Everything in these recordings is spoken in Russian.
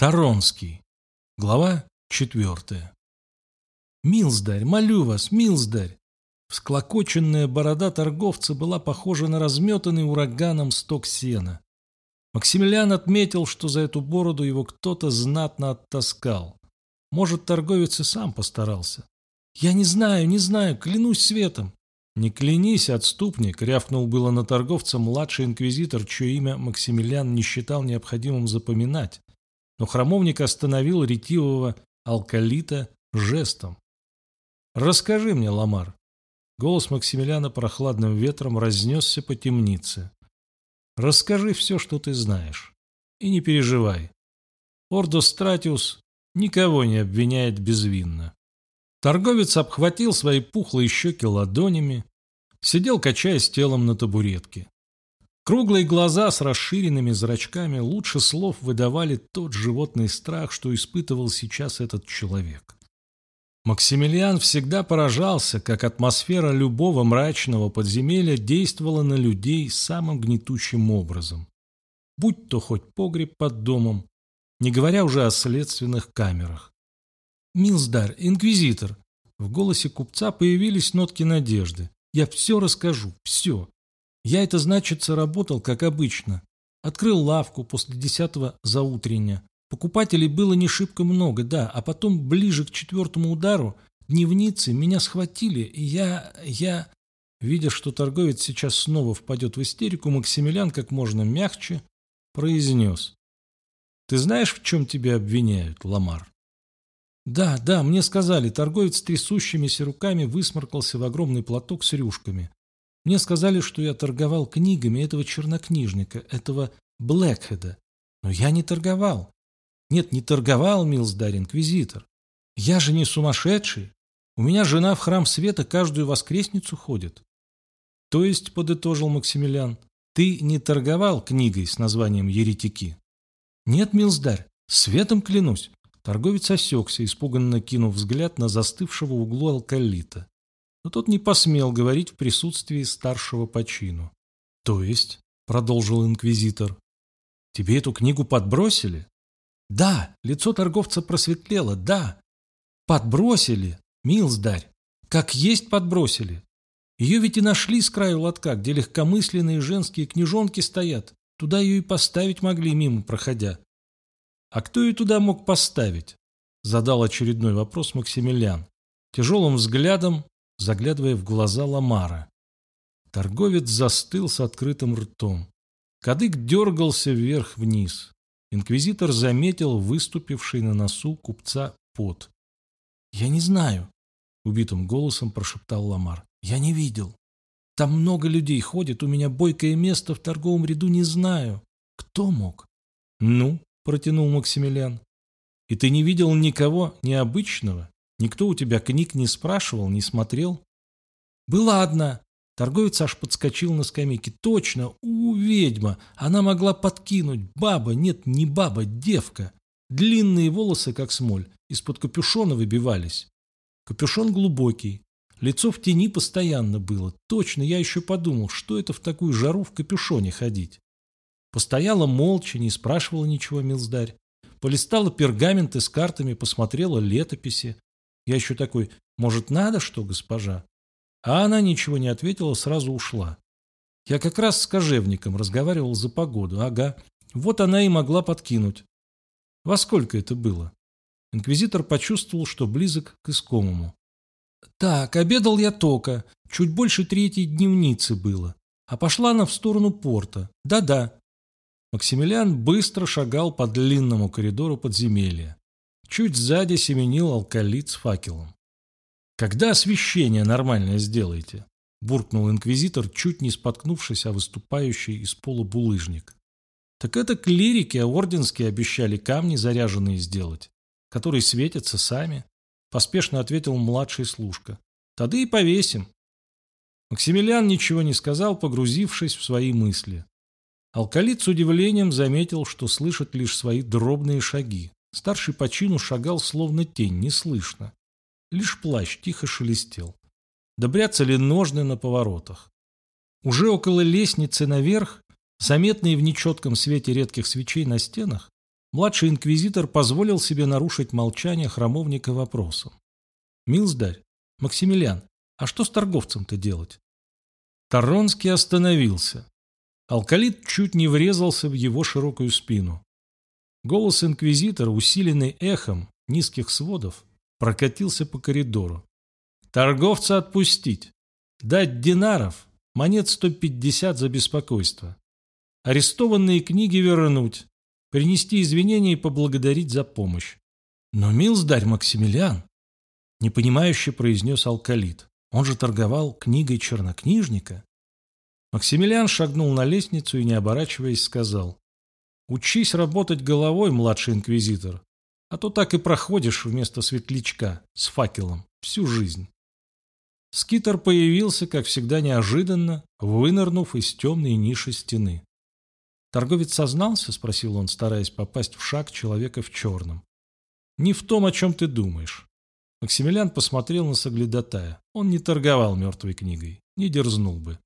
Таронский. Глава четвертая. «Милздарь, молю вас, милздарь!» Всклокоченная борода торговца была похожа на разметанный ураганом сток сена. Максимилиан отметил, что за эту бороду его кто-то знатно оттаскал. Может, торговец и сам постарался. «Я не знаю, не знаю, клянусь светом!» «Не клянись, отступник!» — рявкнул было на торговца младший инквизитор, чье имя Максимилиан не считал необходимым запоминать но храмовник остановил ретивого алкалита жестом. «Расскажи мне, Ламар». Голос Максимилиана прохладным ветром разнесся по темнице. «Расскажи все, что ты знаешь. И не переживай. Ордо Стратиус никого не обвиняет безвинно». Торговец обхватил свои пухлые щеки ладонями, сидел, качаясь телом на табуретке. Круглые глаза с расширенными зрачками лучше слов выдавали тот животный страх, что испытывал сейчас этот человек. Максимилиан всегда поражался, как атмосфера любого мрачного подземелья действовала на людей самым гнетущим образом. Будь то хоть погреб под домом, не говоря уже о следственных камерах. «Милздар, инквизитор!» В голосе купца появились нотки надежды. «Я все расскажу, все. Я это, значится, работал, как обычно. Открыл лавку после десятого заутрення. Покупателей было не шибко много, да, а потом, ближе к четвертому удару, дневницы меня схватили, и я... я... Видя, что торговец сейчас снова впадет в истерику, Максимилиан как можно мягче произнес. «Ты знаешь, в чем тебя обвиняют, Ламар?» «Да, да, мне сказали». Торговец трясущимися руками высморкался в огромный платок с рюшками. Мне сказали, что я торговал книгами этого чернокнижника, этого Блэкхеда. Но я не торговал. Нет, не торговал, милздарь инквизитор. Я же не сумасшедший. У меня жена в храм света каждую воскресницу ходит. То есть, подытожил Максимилиан, ты не торговал книгой с названием «Еретики»? Нет, милздарь, светом клянусь. Торговец осекся, испуганно кинув взгляд на застывшего углу алкалита но тот не посмел говорить в присутствии старшего по чину. «То есть», — продолжил инквизитор, — «тебе эту книгу подбросили?» «Да», — лицо торговца просветлело, «да». «Подбросили, милздарь, как есть подбросили. Ее ведь и нашли с краю лотка, где легкомысленные женские книжонки стоят. Туда ее и поставить могли, мимо проходя». «А кто ее туда мог поставить?» — задал очередной вопрос Максимилиан. Тяжелым взглядом заглядывая в глаза Ламара. Торговец застыл с открытым ртом. Кадык дергался вверх-вниз. Инквизитор заметил выступивший на носу купца пот. «Я не знаю», — убитым голосом прошептал Ламар. «Я не видел. Там много людей ходит, у меня бойкое место в торговом ряду не знаю. Кто мог?» «Ну», — протянул Максимилиан. «И ты не видел никого необычного?» Никто у тебя книг не спрашивал, не смотрел? Была одна. Торговец аж подскочил на скамейке. Точно, у, ведьма. Она могла подкинуть. Баба, нет, не баба, девка. Длинные волосы, как смоль, из-под капюшона выбивались. Капюшон глубокий. Лицо в тени постоянно было. Точно, я еще подумал, что это в такую жару в капюшоне ходить. Постояла молча, не спрашивала ничего милздарь. Полистала пергаменты с картами, посмотрела летописи. Я еще такой, может, надо что, госпожа? А она ничего не ответила, сразу ушла. Я как раз с кожевником разговаривал за погоду. Ага, вот она и могла подкинуть. Во сколько это было? Инквизитор почувствовал, что близок к искомому. Так, обедал я только. Чуть больше третьей дневницы было. А пошла она в сторону порта. Да-да. Максимилиан быстро шагал по длинному коридору подземелья. Чуть сзади семенил алкалит с факелом. «Когда освещение нормальное сделаете?» – буркнул инквизитор, чуть не споткнувшись о выступающий из пола булыжник. «Так это клирики орденские обещали камни заряженные сделать, которые светятся сами», – поспешно ответил младший служка. «Тогда и повесим». Максимилиан ничего не сказал, погрузившись в свои мысли. Алкалит с удивлением заметил, что слышит лишь свои дробные шаги. Старший по чину шагал словно тень, неслышно. Лишь плащ тихо шелестел. Добрятся ножны на поворотах. Уже около лестницы наверх, заметные в нечетком свете редких свечей на стенах, Младший инквизитор позволил себе нарушить молчание храмовника вопросом. «Милздарь, Максимилиан, а что с торговцем-то делать?» Таронский остановился. Алкалит чуть не врезался в его широкую спину. Голос инквизитора, усиленный эхом низких сводов, прокатился по коридору. «Торговца отпустить! Дать динаров, монет 150 за беспокойство. Арестованные книги вернуть, принести извинения и поблагодарить за помощь. Но, милздарь Максимилиан, непонимающе произнес алкалит, он же торговал книгой чернокнижника. Максимилиан шагнул на лестницу и, не оборачиваясь, сказал, «Учись работать головой, младший инквизитор, а то так и проходишь вместо светлячка с факелом всю жизнь». Скитер появился, как всегда неожиданно, вынырнув из темной ниши стены. «Торговец сознался?» – спросил он, стараясь попасть в шаг человека в черном. «Не в том, о чем ты думаешь». Максимилиан посмотрел на соглядатая. Он не торговал мертвой книгой, не дерзнул бы.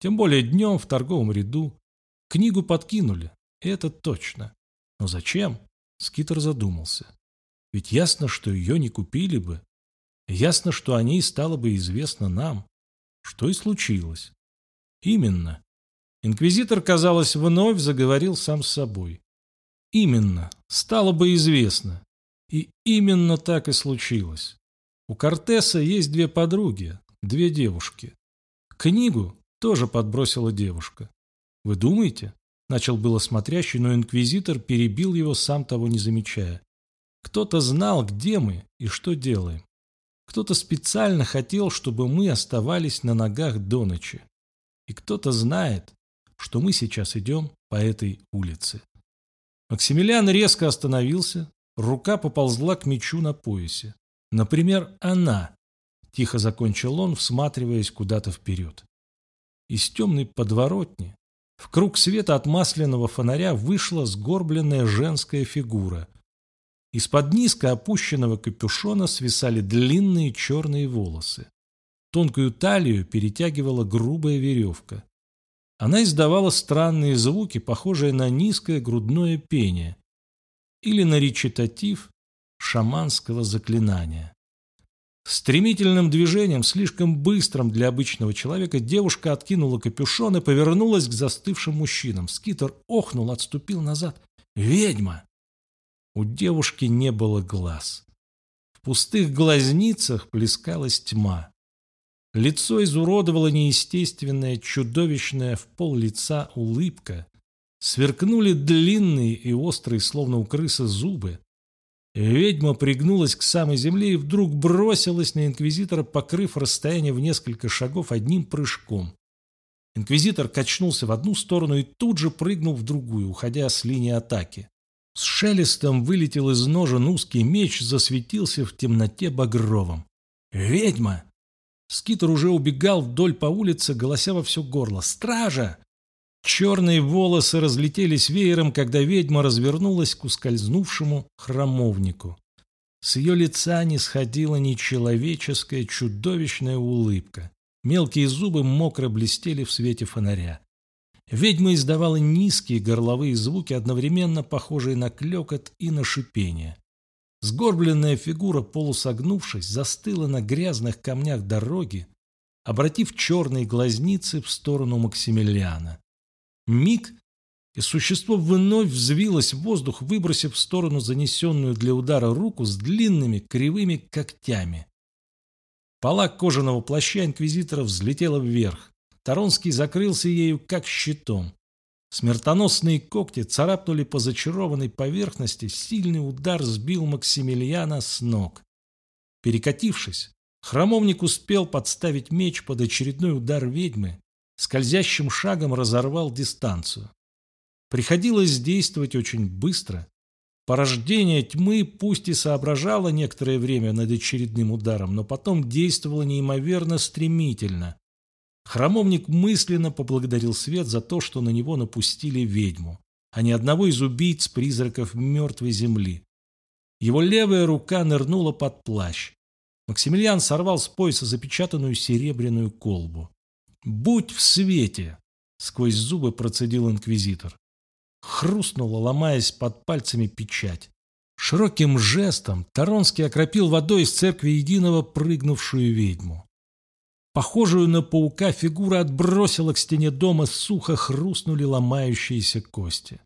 Тем более днем в торговом ряду. Книгу подкинули, это точно. Но зачем? Скитер задумался. Ведь ясно, что ее не купили бы. Ясно, что о ней стало бы известно нам. Что и случилось. Именно. Инквизитор, казалось, вновь заговорил сам с собой. Именно, стало бы известно. И именно так и случилось. У Кортеса есть две подруги, две девушки. Книгу тоже подбросила девушка. Вы думаете? Начал было смотрящий, но инквизитор перебил его, сам того не замечая. Кто-то знал, где мы и что делаем. Кто-то специально хотел, чтобы мы оставались на ногах до ночи. И кто-то знает, что мы сейчас идем по этой улице. Максимилиан резко остановился, рука поползла к мечу на поясе. Например, она, тихо закончил он, всматриваясь куда-то вперед. Из темной подворотни в круг света от масляного фонаря вышла сгорбленная женская фигура. Из-под низко опущенного капюшона свисали длинные черные волосы. Тонкую талию перетягивала грубая веревка. Она издавала странные звуки, похожие на низкое грудное пение или на речитатив шаманского заклинания. Стремительным движением, слишком быстрым для обычного человека, девушка откинула капюшон и повернулась к застывшим мужчинам. Скитер охнул, отступил назад. «Ведьма!» У девушки не было глаз. В пустых глазницах плескалась тьма. Лицо изуродовало неестественная, чудовищная в пол лица улыбка. Сверкнули длинные и острые, словно у крысы, зубы. Ведьма пригнулась к самой земле и вдруг бросилась на инквизитора, покрыв расстояние в несколько шагов одним прыжком. Инквизитор качнулся в одну сторону и тут же прыгнул в другую, уходя с линии атаки. С шелестом вылетел из ножен узкий меч, засветился в темноте багровым. «Ведьма!» Скитер уже убегал вдоль по улице, голося во все горло. «Стража!» Черные волосы разлетелись веером, когда ведьма развернулась к ускользнувшему храмовнику. С ее лица не сходила нечеловеческая чудовищная улыбка. Мелкие зубы мокро блестели в свете фонаря. Ведьма издавала низкие горловые звуки, одновременно похожие на клекот и на шипение. Сгорбленная фигура, полусогнувшись, застыла на грязных камнях дороги, обратив черные глазницы в сторону Максимилиана. Миг, и существо вновь взвилось в воздух, выбросив в сторону занесенную для удара руку с длинными кривыми когтями. Пола кожаного плаща инквизитора взлетела вверх. Таронский закрылся ею как щитом. Смертоносные когти царапнули по зачарованной поверхности, сильный удар сбил Максимилиана с ног. Перекатившись, храмовник успел подставить меч под очередной удар ведьмы, скользящим шагом разорвал дистанцию. Приходилось действовать очень быстро. Порождение тьмы пусть и соображало некоторое время над очередным ударом, но потом действовало неимоверно стремительно, Храмовник мысленно поблагодарил свет за то, что на него напустили ведьму, а не одного из убийц-призраков мертвой земли. Его левая рука нырнула под плащ. Максимилиан сорвал с пояса запечатанную серебряную колбу. «Будь в свете!» — сквозь зубы процедил инквизитор. хрустнула, ломаясь под пальцами печать. Широким жестом Таронский окропил водой из церкви единого прыгнувшую ведьму. Похожую на паука фигура отбросила к стене дома, сухо хрустнули ломающиеся кости.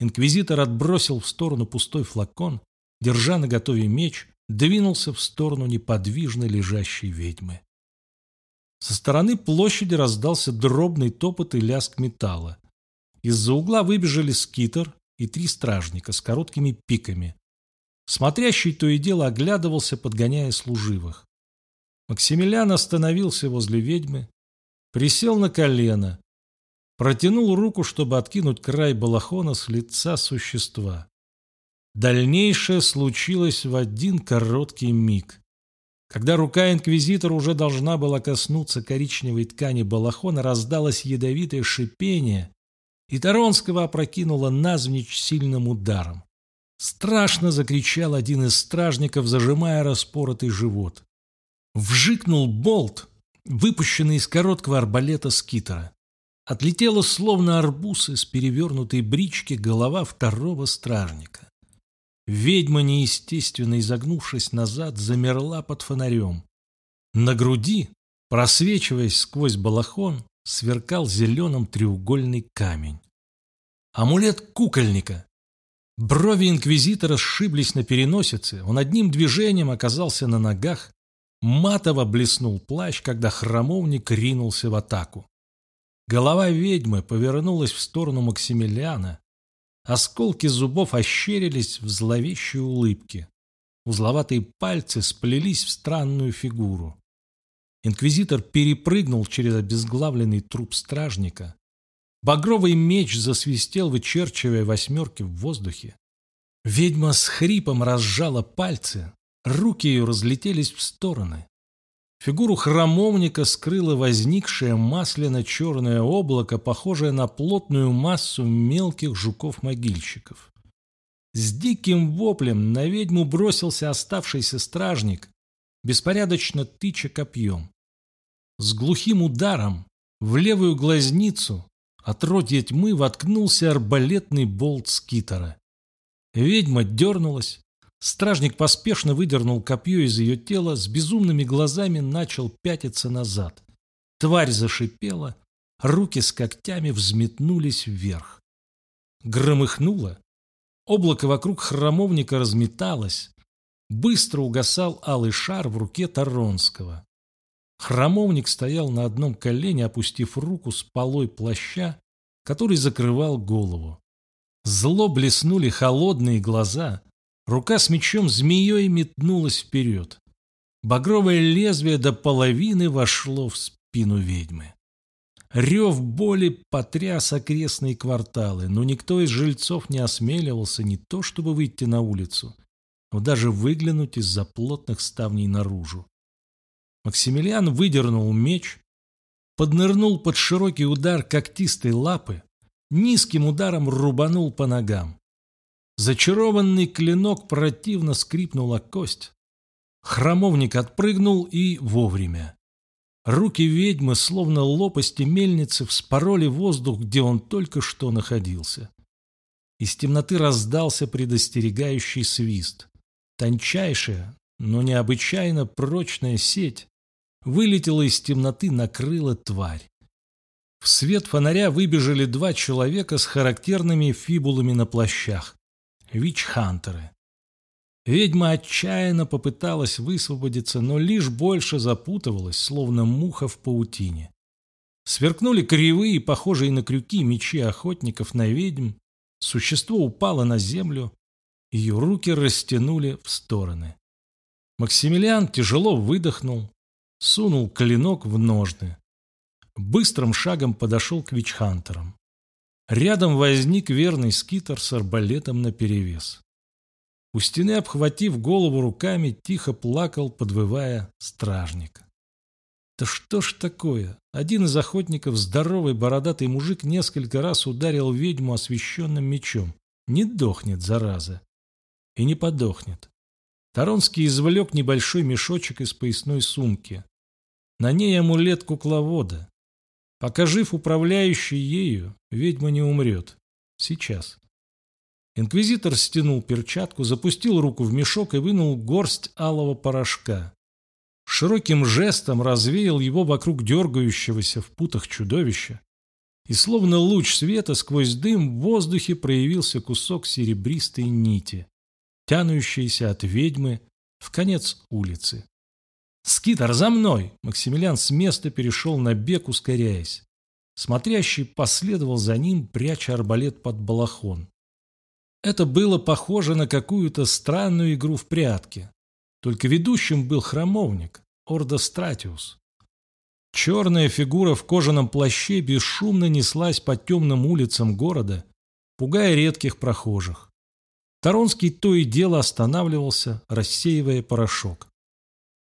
Инквизитор отбросил в сторону пустой флакон, держа на готове меч, двинулся в сторону неподвижно лежащей ведьмы. Со стороны площади раздался дробный топот и лязг металла. Из-за угла выбежали скитер и три стражника с короткими пиками. Смотрящий то и дело оглядывался, подгоняя служивых. Максимилиан остановился возле ведьмы, присел на колено, протянул руку, чтобы откинуть край балахона с лица существа. Дальнейшее случилось в один короткий миг. Когда рука инквизитора уже должна была коснуться коричневой ткани балахона, раздалось ядовитое шипение, и Таронского опрокинуло назвничь сильным ударом. Страшно закричал один из стражников, зажимая распоротый живот. Вжикнул болт, выпущенный из короткого арбалета скитера. Отлетела словно арбуз из перевернутой брички голова второго стражника. Ведьма, неестественно изогнувшись назад, замерла под фонарем. На груди, просвечиваясь сквозь балахон, сверкал зеленым треугольный камень. Амулет кукольника. Брови инквизитора сшиблись на переносице, он одним движением оказался на ногах, матово блеснул плащ, когда храмовник ринулся в атаку. Голова ведьмы повернулась в сторону Максимилиана. Осколки зубов ощерились в зловещей улыбке. Узловатые пальцы сплелись в странную фигуру. Инквизитор перепрыгнул через обезглавленный труп стражника. Багровый меч засвистел, вычерчивая восьмерки в воздухе. Ведьма с хрипом разжала пальцы, руки ее разлетелись в стороны. Фигуру храмовника скрыло возникшее масляно-черное облако, похожее на плотную массу мелких жуков-могильщиков. С диким воплем на ведьму бросился оставшийся стражник, беспорядочно тыча копьем. С глухим ударом в левую глазницу отродье тьмы воткнулся арбалетный болт скитера. Ведьма дернулась. Стражник поспешно выдернул копье из ее тела, с безумными глазами начал пятиться назад. Тварь зашипела, руки с когтями взметнулись вверх. Громыхнуло. Облако вокруг храмовника разметалось. Быстро угасал алый шар в руке Таронского. Храмовник стоял на одном колене, опустив руку с полой плаща, который закрывал голову. Зло блеснули холодные глаза. Рука с мечом змеей метнулась вперед. Багровое лезвие до половины вошло в спину ведьмы. Рев боли потряс окрестные кварталы, но никто из жильцов не осмеливался не то чтобы выйти на улицу, но даже выглянуть из-за плотных ставней наружу. Максимилиан выдернул меч, поднырнул под широкий удар когтистой лапы, низким ударом рубанул по ногам. Зачарованный клинок противно скрипнул о кость. Храмовник отпрыгнул и вовремя. Руки ведьмы, словно лопасти мельницы, вспороли воздух, где он только что находился. Из темноты раздался предостерегающий свист. Тончайшая, но необычайно прочная сеть вылетела из темноты, накрыла тварь. В свет фонаря выбежали два человека с характерными фибулами на плащах. Вич-хантеры. Ведьма отчаянно попыталась высвободиться, но лишь больше запутывалась, словно муха в паутине. Сверкнули кривые, похожие на крюки, мечи охотников на ведьм. Существо упало на землю. Ее руки растянули в стороны. Максимилиан тяжело выдохнул, сунул клинок в ножны. Быстрым шагом подошел к вичхантерам. Рядом возник верный скитер с арбалетом наперевес. У стены, обхватив голову руками, тихо плакал, подвывая, стражник. Да что ж такое? Один из охотников, здоровый бородатый мужик, несколько раз ударил ведьму освещенным мечом. Не дохнет, зараза. И не подохнет. Таронский извлек небольшой мешочек из поясной сумки. На ней амулет кукловода. Пока жив управляющий ею, ведьма не умрет. Сейчас. Инквизитор стянул перчатку, запустил руку в мешок и вынул горсть алого порошка. Широким жестом развеял его вокруг дергающегося в путах чудовища, и словно луч света сквозь дым в воздухе проявился кусок серебристой нити, тянущейся от ведьмы в конец улицы. «Скитер, за мной!» Максимилиан с места перешел на бег, ускоряясь. Смотрящий последовал за ним, пряча арбалет под балахон. Это было похоже на какую-то странную игру в прятки. Только ведущим был храмовник, Орда Стратиус. Черная фигура в кожаном плаще бесшумно неслась по темным улицам города, пугая редких прохожих. Таронский то и дело останавливался, рассеивая порошок.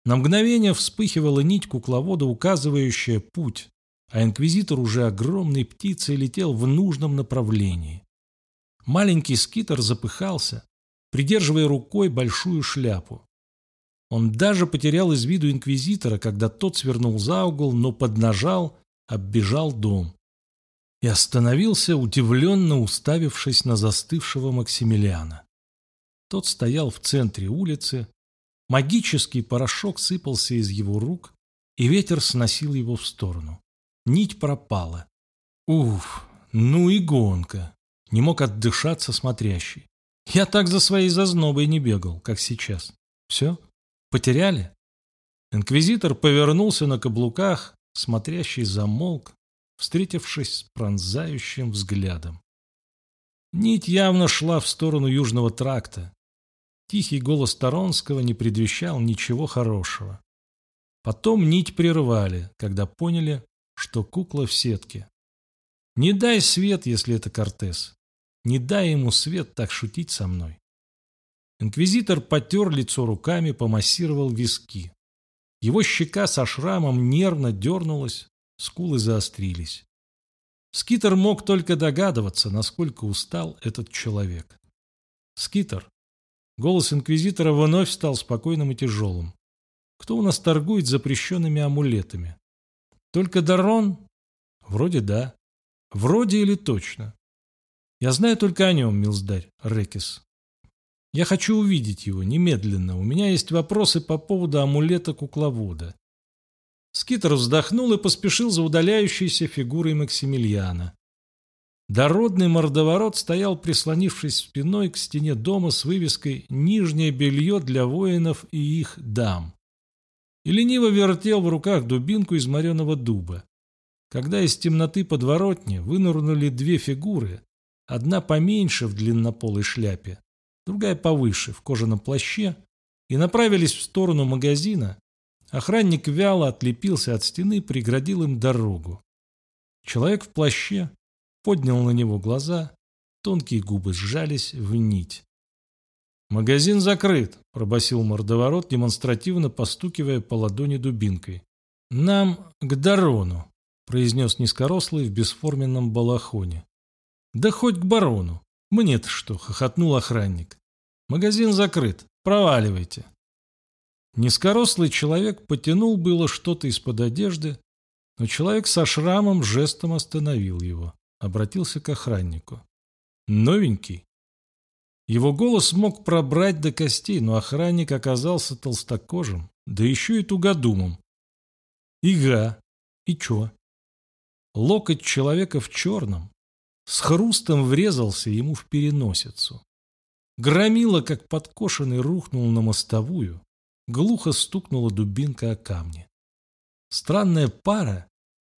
На мгновение вспыхивала нить кукловода, указывающая путь, а инквизитор уже огромной птицей летел в нужном направлении. Маленький скитер запыхался, придерживая рукой большую шляпу. Он даже потерял из виду инквизитора, когда тот свернул за угол, но поднажал, оббежал дом. И остановился, удивленно уставившись на застывшего Максимилиана. Тот стоял в центре улицы, магический порошок сыпался из его рук, и ветер сносил его в сторону. Нить пропала. Уф, ну и гонка. Не мог отдышаться смотрящий. Я так за своей зазнобой не бегал, как сейчас. Все? Потеряли? Инквизитор повернулся на каблуках, смотрящий замолк, встретившись с пронзающим взглядом. Нить явно шла в сторону Южного тракта. Тихий голос Таронского не предвещал ничего хорошего. Потом нить прервали, когда поняли, что кукла в сетке. Не дай свет, если это Кортес. Не дай ему свет так шутить со мной. Инквизитор потер лицо руками, помассировал виски. Его щека со шрамом нервно дернулась, скулы заострились. Скитер мог только догадываться, насколько устал этот человек. «Скитер!» Голос инквизитора вновь стал спокойным и тяжелым. «Кто у нас торгует запрещенными амулетами?» «Только Дарон?» «Вроде да. Вроде или точно?» «Я знаю только о нем, милздарь Рекис. Я хочу увидеть его немедленно. У меня есть вопросы по поводу амулета кукловода. Скитер вздохнул и поспешил за удаляющейся фигурой Максимилиана. Дородный мордоворот стоял, прислонившись спиной к стене дома с вывеской «Нижнее белье для воинов и их дам». И лениво вертел в руках дубинку из мореного дуба. Когда из темноты подворотни вынырнули две фигуры, одна поменьше в длиннополой шляпе, другая повыше, в кожаном плаще, и направились в сторону магазина, охранник вяло отлепился от стены и преградил им дорогу. Человек в плаще поднял на него глаза, тонкие губы сжались в нить. «Магазин закрыт», – пробасил мордоворот, демонстративно постукивая по ладони дубинкой. «Нам к Дарону», – произнес низкорослый в бесформенном балахоне. «Да хоть к барону. «Мне-то что?» — хохотнул охранник. «Магазин закрыт. Проваливайте». Низкорослый человек потянул было что-то из-под одежды, но человек со шрамом жестом остановил его, обратился к охраннику. «Новенький?» Его голос мог пробрать до костей, но охранник оказался толстокожим, да еще и тугодумом. «Ига. И чё?» Локоть человека в черном, с хрустом врезался ему в переносицу. Громила, как подкошенный, рухнул на мостовую, глухо стукнула дубинка о камни. Странная пара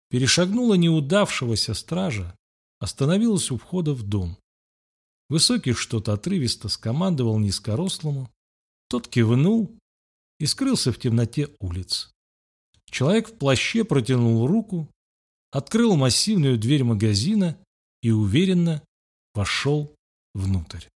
перешагнула неудавшегося стража, остановилась у входа в дом. Высокий что-то отрывисто скомандовал низкорослому, тот кивнул и скрылся в темноте улиц. Человек в плаще протянул руку, открыл массивную дверь магазина и уверенно вошел внутрь.